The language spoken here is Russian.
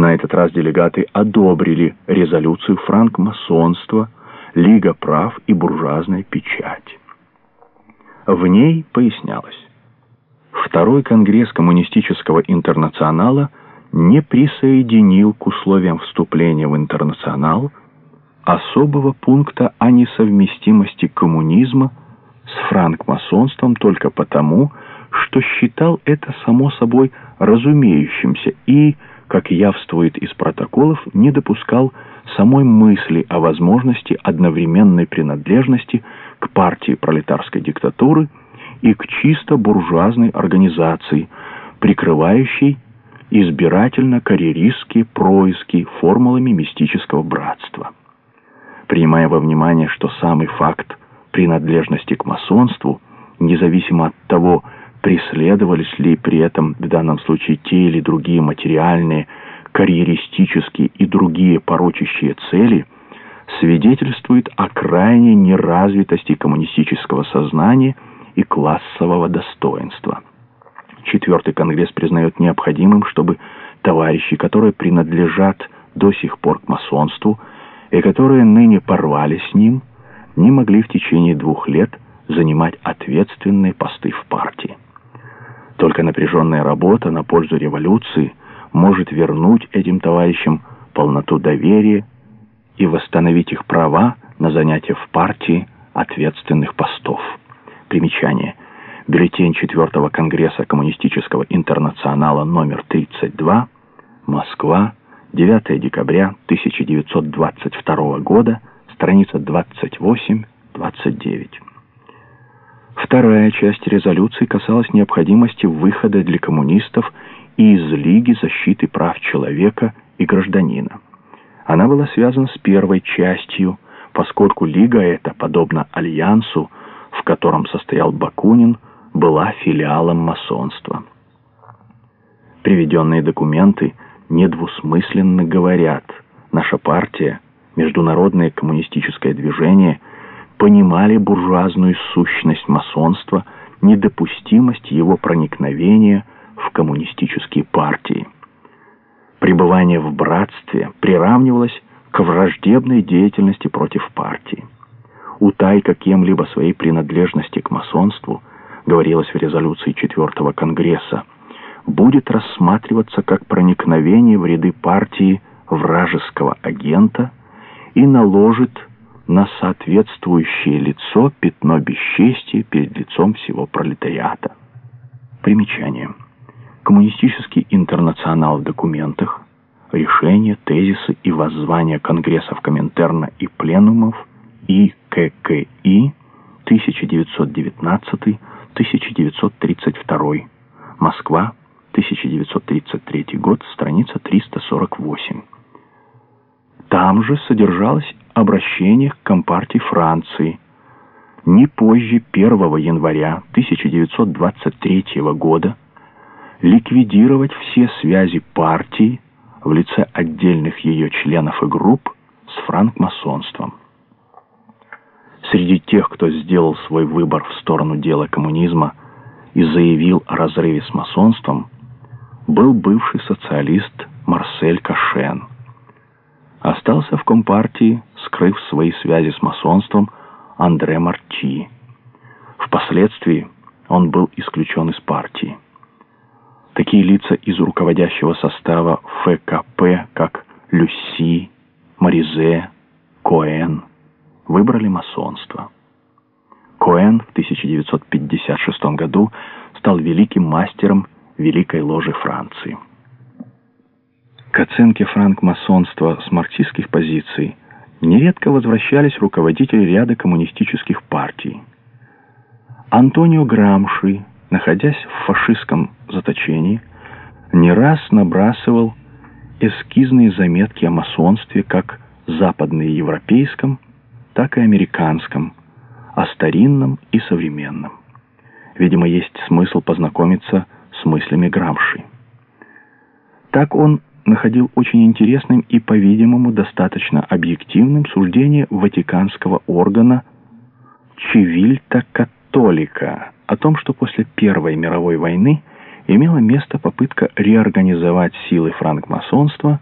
На этот раз делегаты одобрили резолюцию франкмасонства, Лига прав и буржуазная печать. В ней пояснялось, Второй Конгресс Коммунистического Интернационала не присоединил к условиям вступления в Интернационал особого пункта о несовместимости коммунизма с франкмасонством только потому, что считал это само собой разумеющимся и, как явствует из протоколов, не допускал самой мысли о возможности одновременной принадлежности к партии пролетарской диктатуры и к чисто буржуазной организации, прикрывающей избирательно-карьеристские происки формулами мистического братства. Принимая во внимание, что самый факт принадлежности к масонству, независимо от того, преследовались ли при этом в данном случае те или другие материальные, карьеристические и другие порочащие цели, свидетельствует о крайней неразвитости коммунистического сознания и классового достоинства. Четвертый Конгресс признает необходимым, чтобы товарищи, которые принадлежат до сих пор к масонству и которые ныне порвали с ним, не могли в течение двух лет занимать ответственные посты в партии. Только напряженная работа на пользу революции может вернуть этим товарищам полноту доверия и восстановить их права на занятие в партии ответственных постов. Примечание. Бюллетень 4 Конгресса Коммунистического Интернационала номер 32, Москва, 9 декабря 1922 года, страница 28-29. Вторая часть резолюции касалась необходимости выхода для коммунистов из Лиги защиты прав человека и гражданина. Она была связана с первой частью, поскольку Лига эта, подобно Альянсу, в котором состоял Бакунин, была филиалом масонства. Приведенные документы недвусмысленно говорят, наша партия, Международное коммунистическое движение – понимали буржуазную сущность масонства, недопустимость его проникновения в коммунистические партии. Пребывание в братстве приравнивалось к враждебной деятельности против партии. Утайка кем-либо своей принадлежности к масонству, говорилось в резолюции 4 Конгресса, будет рассматриваться как проникновение в ряды партии вражеского агента и наложит на соответствующее лицо пятно бесчестия перед лицом всего пролетариата. Примечание. Коммунистический интернационал в документах, решения, тезисы и воззвания Конгрессов Коминтерна и Пленумов и ККИ 1919-1932, Москва, 1933 год, страница 348. Там же содержалась обращениях к Компартии Франции. Не позже 1 января 1923 года ликвидировать все связи партии в лице отдельных ее членов и групп с франкмасонством. Среди тех, кто сделал свой выбор в сторону дела коммунизма и заявил о разрыве с масонством, был бывший социалист Марсель Кашен. Остался в Компартии скрыв свои связи с масонством, Андре Марчи. Впоследствии он был исключен из партии. Такие лица из руководящего состава ФКП, как Люси, Маризе, Коэн, выбрали масонство. Коэн в 1956 году стал великим мастером Великой Ложи Франции. К оценке франкмасонства с марксистских позиций нередко возвращались руководители ряда коммунистических партий. Антонио Грамши, находясь в фашистском заточении, не раз набрасывал эскизные заметки о масонстве как западноевропейском, так и американском, о старинном и современном. Видимо, есть смысл познакомиться с мыслями Грамши. Так он находил очень интересным и, по-видимому, достаточно объективным суждение ватиканского органа Чивильта Католика о том, что после Первой мировой войны имела место попытка реорганизовать силы франкмасонства